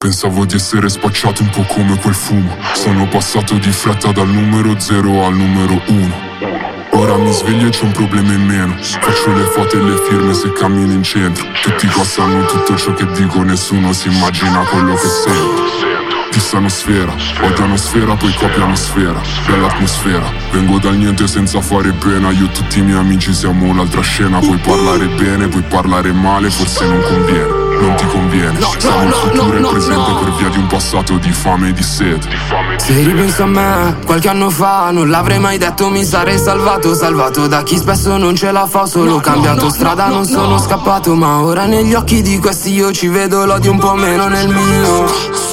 Pensavo di essere spacciato un po' come quel fumo. Sono passato di fretta dal numero 0 al numero 1 Ora mi sveglio e c'è un problema in meno. Faccio le foto e le firme se cammino in centro. Tutti qua sanno tutto ciò che dico Nessuno si immagina quello che sento. Dissano sfera, odiano sfera, poi copiano sfera. Bella atmosfera, vengo dal niente senza fare pena. Io e tutti i miei amici siamo l'altra scena. Puoi parlare bene, puoi parlare male, forse non conviene. Non ti conviene passato di fame e di sete. Se ripenso a me, qualche anno fa Non l'avrei mai detto mi sarei salvato Salvato da chi spesso non ce la fa Solo cambiato strada, non sono scappato Ma ora negli occhi di questi io ci vedo l'odio un po' meno nel mio.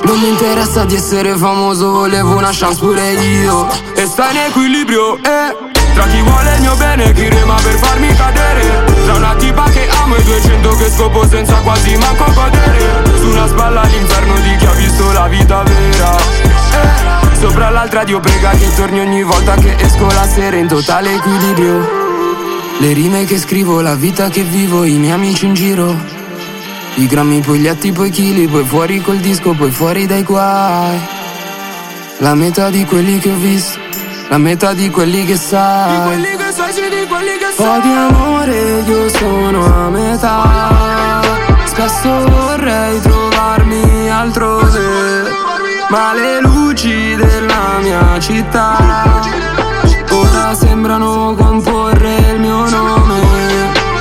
Non mi interessa di essere famoso Volevo una chance pure io. E sta in equilibrio, eh. Tra chi vuole il mio bene, chi rema per farmi cadere. Tra una tipa che amo e 200 che scopo senza quasi manco godere. Su una spalla all'inferno la vita vera. Eh, Sopra l'altra Dio prega che torni ogni volta che esco la sera in totale equilibrio. Le rime che scrivo, la vita che vivo, i miei amici in giro. I grammi, poi gli atti, poi chili, poi fuori col disco, poi fuori dai guai. La metà di quelli che ho visto la metà di quelli che sai. Di quelli che sai, di quelli che sai Po' di amore io sono a metà città Ora sembrano comporre il mio nome.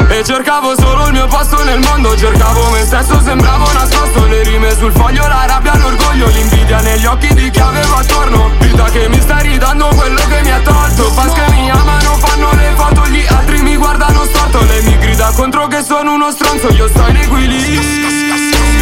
E cercavo solo il mio posto nel mondo Cercavo me stesso, sembravo nascosto. Le rime sul foglio, la rabbia, l'orgoglio L'invidia negli occhi di chi avevo attorno. Vita che mi sta ridando quello che mi ha tolto. Fans che mi amano, fanno le foto Gli altri mi guardano storto. Lei mi grida contro che sono uno stronzo Io sto in equilibrio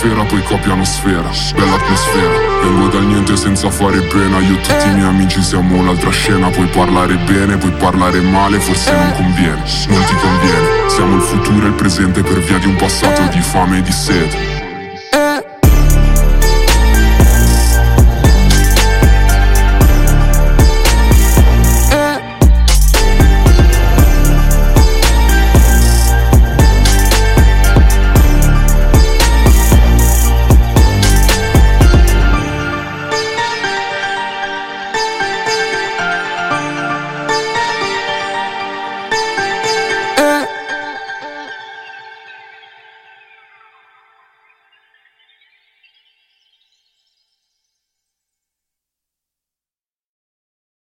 sfera, poi copiano sfera Bella atmosfera, vengo dal niente senza fare pena Io e tutti i miei amici siamo l'altra scena. Puoi parlare bene, puoi parlare male, forse non conviene Non ti conviene, siamo il futuro e il presente per via di un passato di fame e di sete